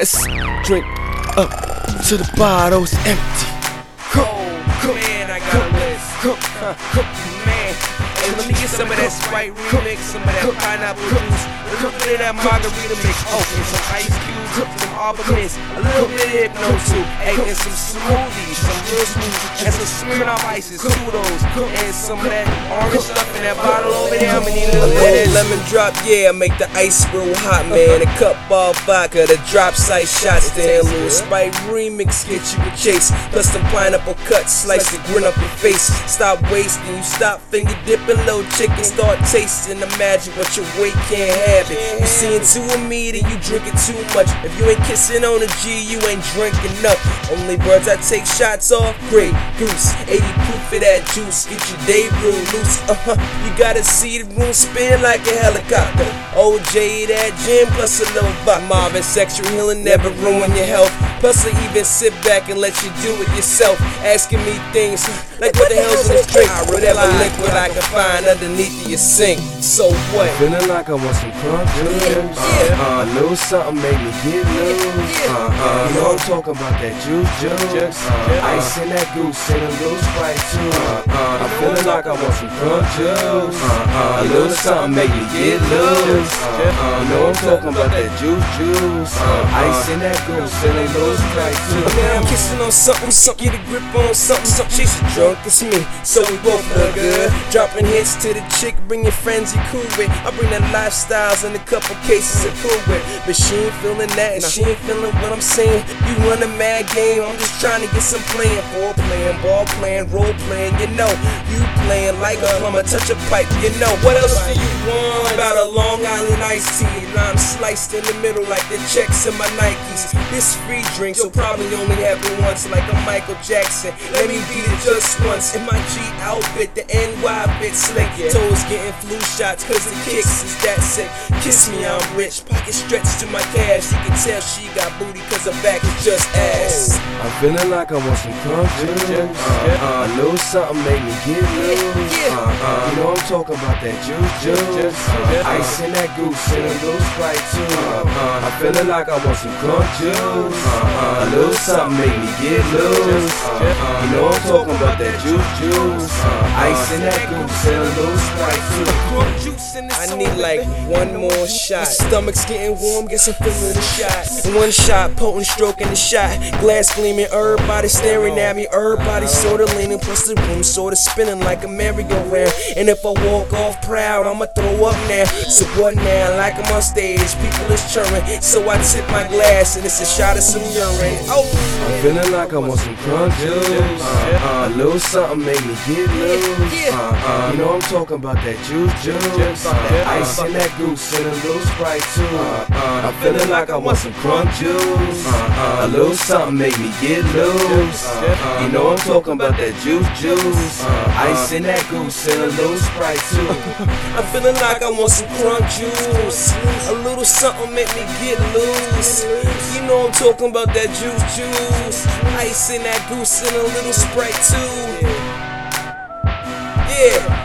Let's drink up to the bottle's empty. Cold, man, I got a list. Man, hey, let me get some of that Sprite remix, some of that pineapple juice, a little bit of that margarita mix, oh, and some ice cubes, mist, a little bit of hypno too, hey, and some smoothies, some real smoothies, and some Smirnoff ices, kudos, and some of that orange stuff in that bottle over there. I'm gonna need a little bit of lemon drop, yeah, make the ice real hot, man. A cup of vodka, the drop size shots, then little Sprite remix, get you a chase. Plus some pineapple cuts, slice the grin up your face. Stop wasting, you stop finger dipping, little chicken, start tasting the magic. What your weight can't have it. You seeing two of me, then you drinking too much. If you ain't kissing on a G, you ain't drinking up. Only birds I take shots off, Grey Goose. 80 proof for that juice, get your day real loose. Uh huh, you gotta see the room spin like a helicopter. OJ that gym plus a little vodka. Marvin sexual healing never ruin your health. Plus I even sit back and let you do it yourself. Asking me things like what the hell's in this drink? Whatever liquid I can find underneath your sink. So what? Feeling like I want some crunk juice. Uh, uh, little something make me get loose. Uh, uh, you know I'm talking about that juice, juice. Uh, ice in that goose and a little sprite too. Uh, uh, I'm feeling like I want some crunk juice. Uh, uh, a little something make me get loose. Uh, uh, you know I'm talking about that juice, juice. Uh, ice in that goose a little sprite too. Man, I'm kissing on something, something, get a grip on something, something. She's drunk as me, so we both look good. Dropping hits to the chick, bring your friends you cool with. I bring the lifestyles and a couple cases of cool with. But she ain't feeling that, and she ain't feeling what I'm saying. You run a mad game, I'm just trying to get some playing. Ball playing, ball playing, role playing, you know. You playing like a plumber, touch a pipe, you know. What else do you want? About a Long Island iced tea, lime sliced in the middle like the checks in my Nikes. This free drink, so probably only happen once, like a Michael Jackson. Let me beat it just once. In my G outfit, the NY bit slick. Toes getting flu shots, cause the kicks is that sick. Kiss me, I'm rich. Pocket stretched to my cash. You can tell she got booty, cause her back is just ass. Oh. I'm feeling like I want some crunk juice. Uh, uh, a little something make me get loose. Uh, uh, you know I'm talking about that juice, juice. Uh, ice in that goose and a little sprite too. Uh, uh, I'm feeling like I want some crunk juice. Uh, uh, a little something make me get loose. Uh, uh, you know I'm talking about that juice, juice. Uh, ice in that goose and a little sprite too. I need like one more shot. My stomach's getting warm, guess I'm feeling the shot. One shot, potent stroke in the shot. Glass gleaming, everybody staring at me. Everybody sorta leaning, plus the room sorta spinning like a merry-go-round. And if I walk off proud, I'ma throw up now. So what now? Like I'm on stage, people is churning. So I tip my glass and it's a shot of some urine. Oh, I'm feeling like I want some crunk juice. Uh, uh, a little something make me get loose. Uh, uh, you know I'm talking about that juice, juice. Uh, ice in that goose and a little sprite too. Uh, uh, I'm feeling like I want some crunk juice. Uh, uh, a little something make me get loose. Uh, uh, you know I'm talking about that juice, juice. Uh, ice in that goose and a little sprite too. I'm feeling like I want some crunk juice. A little something make me get loose. You know I'm talking about that juice juice. Ice in that goose and a little Sprite too. Yeah.